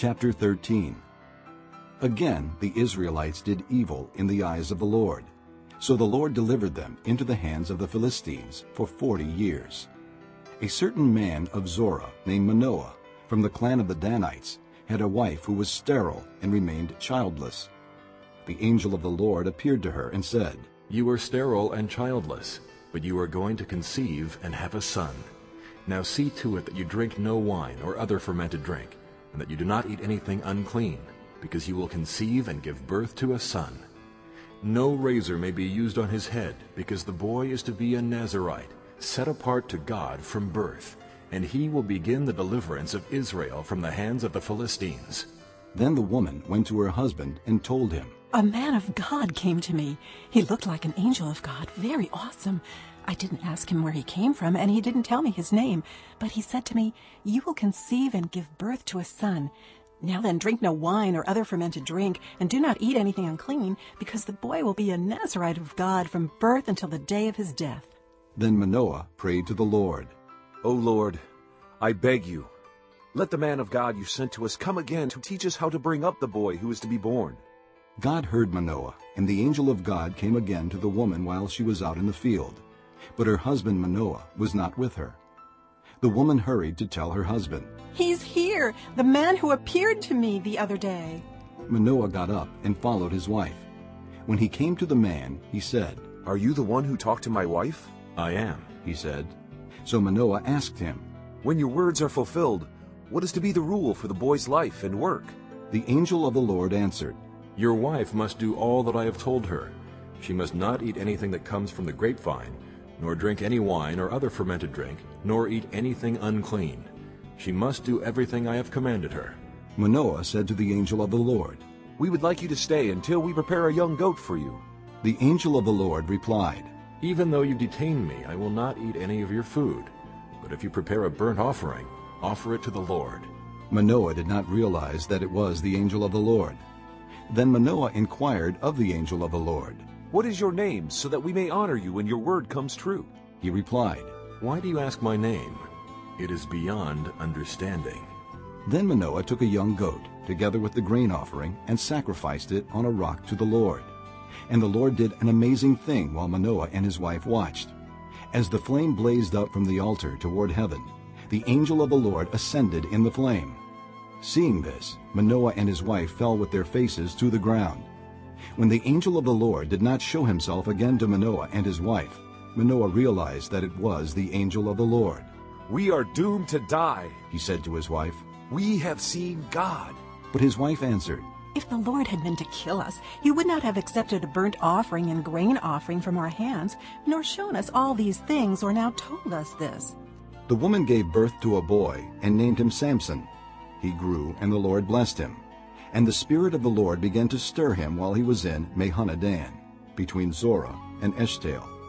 Chapter 13 Again the Israelites did evil in the eyes of the Lord. So the Lord delivered them into the hands of the Philistines for forty years. A certain man of Zorah named Manoah, from the clan of the Danites, had a wife who was sterile and remained childless. The angel of the Lord appeared to her and said, You are sterile and childless, but you are going to conceive and have a son. Now see to it that you drink no wine or other fermented drink, and that you do not eat anything unclean, because you will conceive and give birth to a son. No razor may be used on his head, because the boy is to be a Nazirite, set apart to God from birth, and he will begin the deliverance of Israel from the hands of the Philistines. Then the woman went to her husband and told him, A man of God came to me. He looked like an angel of God, very awesome. I didn't ask him where he came from, and he didn't tell me his name. But he said to me, You will conceive and give birth to a son. Now then, drink no wine or other fermented drink, and do not eat anything unclean, because the boy will be a Nazirite of God from birth until the day of his death. Then Manoah prayed to the Lord. O Lord, I beg you, let the man of God you sent to us come again to teach us how to bring up the boy who is to be born. God heard Manoah, and the angel of God came again to the woman while she was out in the field. But her husband Manoah was not with her. The woman hurried to tell her husband. He's here, the man who appeared to me the other day. Manoah got up and followed his wife. When he came to the man, he said, Are you the one who talked to my wife? I am. He said. So Manoah asked him, When your words are fulfilled, what is to be the rule for the boy's life and work? The angel of the Lord answered, Your wife must do all that I have told her. She must not eat anything that comes from the grapevine, nor drink any wine or other fermented drink, nor eat anything unclean. She must do everything I have commanded her. Manoah said to the angel of the Lord, We would like you to stay until we prepare a young goat for you. The angel of the Lord replied, Even though you detain me, I will not eat any of your food. But if you prepare a burnt offering, offer it to the Lord. Manoah did not realize that it was the angel of the Lord. Then Manoah inquired of the angel of the Lord. What is your name, so that we may honor you when your word comes true? He replied, Why do you ask my name? It is beyond understanding. Then Manoah took a young goat, together with the grain offering, and sacrificed it on a rock to the Lord. And the Lord did an amazing thing while Manoah and his wife watched. As the flame blazed up from the altar toward heaven, the angel of the Lord ascended in the flame. Seeing this, Manoah and his wife fell with their faces to the ground. When the angel of the Lord did not show himself again to Manoah and his wife, Manoah realized that it was the angel of the Lord. We are doomed to die, He said to his wife. We have seen God. But his wife answered, If the Lord had meant to kill us, he would not have accepted a burnt offering and grain offering from our hands, nor shown us all these things, or now told us this. The woman gave birth to a boy and named him Samson. He grew, and the Lord blessed him. And the Spirit of the Lord began to stir him while he was in Mahaneh Dan, between Zorah and Eshtaol.